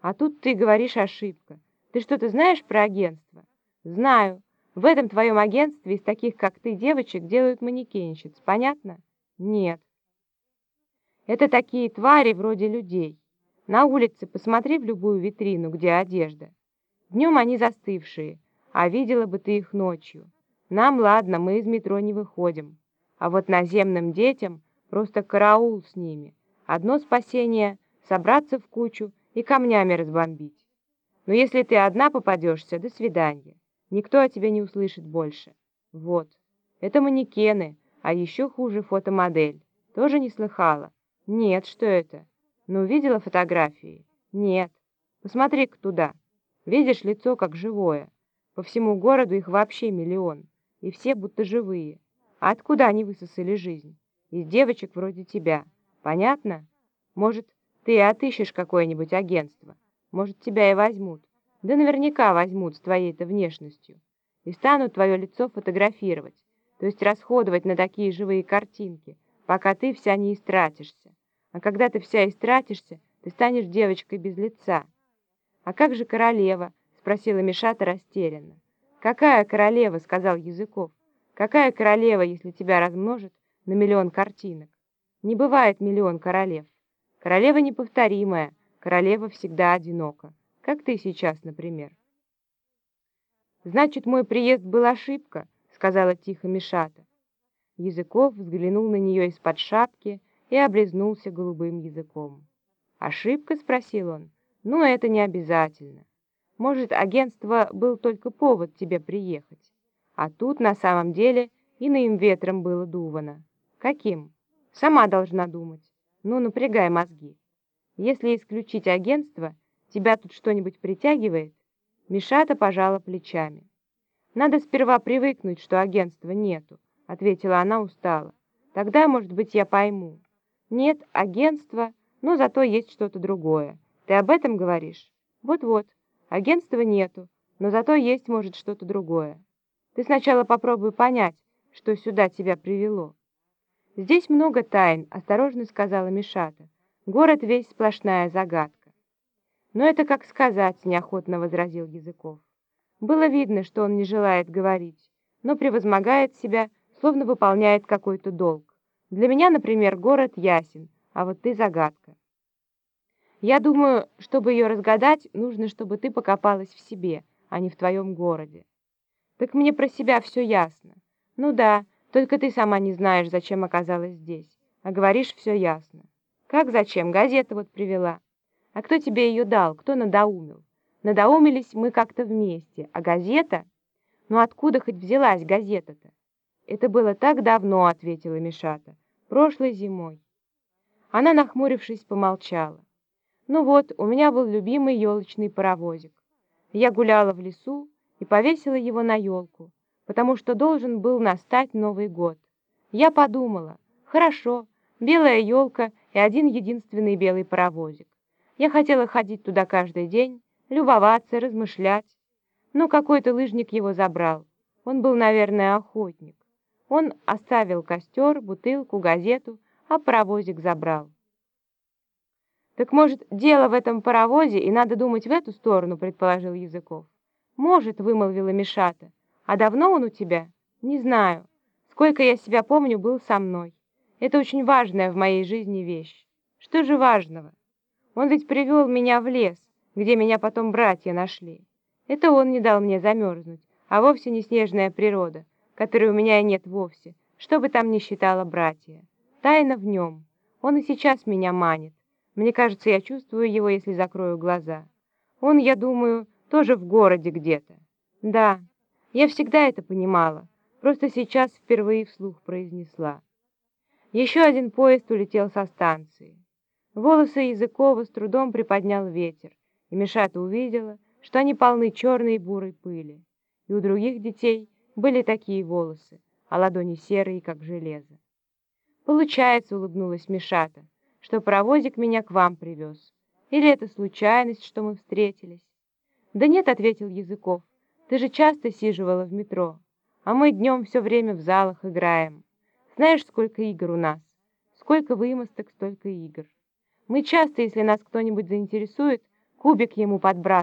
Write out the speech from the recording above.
А тут ты говоришь ошибка. Ты что-то знаешь про агентство? Знаю. В этом твоем агентстве из таких, как ты, девочек делают манекенщиц. Понятно? Нет. Это такие твари вроде людей. На улице посмотри в любую витрину, где одежда. Днем они застывшие, а видела бы ты их ночью. Нам, ладно, мы из метро не выходим. А вот наземным детям просто караул с ними. Одно спасение — собраться в кучу и камнями разбомбить. Но если ты одна попадешься, до свидания. Никто о тебе не услышит больше. Вот. Это манекены, а еще хуже фотомодель. Тоже не слыхала? Нет, что это? Ну, видела фотографии? Нет. Посмотри-ка туда. Видишь, лицо как живое. По всему городу их вообще миллион. И все будто живые. А откуда они высосали жизнь? Из девочек вроде тебя. Понятно? Может, ты отыщешь какое-нибудь агентство. Может, тебя и возьмут. Да наверняка возьмут с твоей-то внешностью. И станут твое лицо фотографировать, то есть расходовать на такие живые картинки, пока ты вся не истратишься. А когда ты вся истратишься, ты станешь девочкой без лица. «А как же королева?» — спросила Мишата растерянно. «Какая королева?» — сказал Языков. «Какая королева, если тебя размножат на миллион картинок? Не бывает миллион королев. Королева неповторимая, королева всегда одинока, как ты сейчас, например». «Значит, мой приезд был ошибка», — сказала тихо Мишата. Языков взглянул на нее из-под шапки и облизнулся голубым языком. «Ошибка?» — спросил он. «Ну, это не обязательно. Может, агентство был только повод тебе приехать. А тут, на самом деле, иным ветром было дувано. Каким? Сама должна думать. Ну, напрягай мозги. Если исключить агентство, тебя тут что-нибудь притягивает?» Мишата пожала плечами. «Надо сперва привыкнуть, что агентства нету», — ответила она устало. «Тогда, может быть, я пойму». Нет агентства, но зато есть что-то другое. Ты об этом говоришь? Вот-вот, агентства нету, но зато есть, может, что-то другое. Ты сначала попробуй понять, что сюда тебя привело. Здесь много тайн, осторожно сказала Мишата. Город весь сплошная загадка. Но это как сказать, неохотно возразил Языков. Было видно, что он не желает говорить, но превозмогает себя, словно выполняет какой-то долг. Для меня, например, город ясен, а вот ты загадка. Я думаю, чтобы ее разгадать, нужно, чтобы ты покопалась в себе, а не в твоем городе. Так мне про себя все ясно. Ну да, только ты сама не знаешь, зачем оказалась здесь, а говоришь все ясно. Как зачем? Газета вот привела. А кто тебе ее дал? Кто надоумил? Надоумились мы как-то вместе, а газета? Ну откуда хоть взялась газета-то? «Это было так давно», — ответила Мишата, — «прошлой зимой». Она, нахмурившись, помолчала. «Ну вот, у меня был любимый елочный паровозик. Я гуляла в лесу и повесила его на елку, потому что должен был настать Новый год. Я подумала, хорошо, белая елка и один единственный белый паровозик. Я хотела ходить туда каждый день, любоваться, размышлять. Но какой-то лыжник его забрал. Он был, наверное, охотник. Он оставил костер, бутылку, газету, а паровозик забрал. «Так, может, дело в этом паровозе, и надо думать в эту сторону», — предположил Языков. «Может», — вымолвила Мишата. «А давно он у тебя?» «Не знаю. Сколько я себя помню, был со мной. Это очень важная в моей жизни вещь. Что же важного? Он ведь привел меня в лес, где меня потом братья нашли. Это он не дал мне замерзнуть, а вовсе не снежная природа, которой у меня и нет вовсе, что бы там ни считала братья. Тайна в нем. Он и сейчас меня манит. Мне кажется, я чувствую его, если закрою глаза. Он, я думаю, тоже в городе где-то. Да, я всегда это понимала, просто сейчас впервые вслух произнесла. Еще один поезд улетел со станции. Волосы Языкова с трудом приподнял ветер, и Мишата увидела, что они полны черной и бурой пыли. И у других детей были такие волосы, а ладони серые, как железо. «Получается», — улыбнулась Мишата, — «что паровозик меня к вам привез. Или это случайность, что мы встретились?» «Да нет», — ответил Языков, — «ты же часто сиживала в метро, а мы днем все время в залах играем. Знаешь, сколько игр у нас? Сколько вымосток, столько игр. Мы часто, если нас кто-нибудь заинтересует, кубик ему подбрасывал.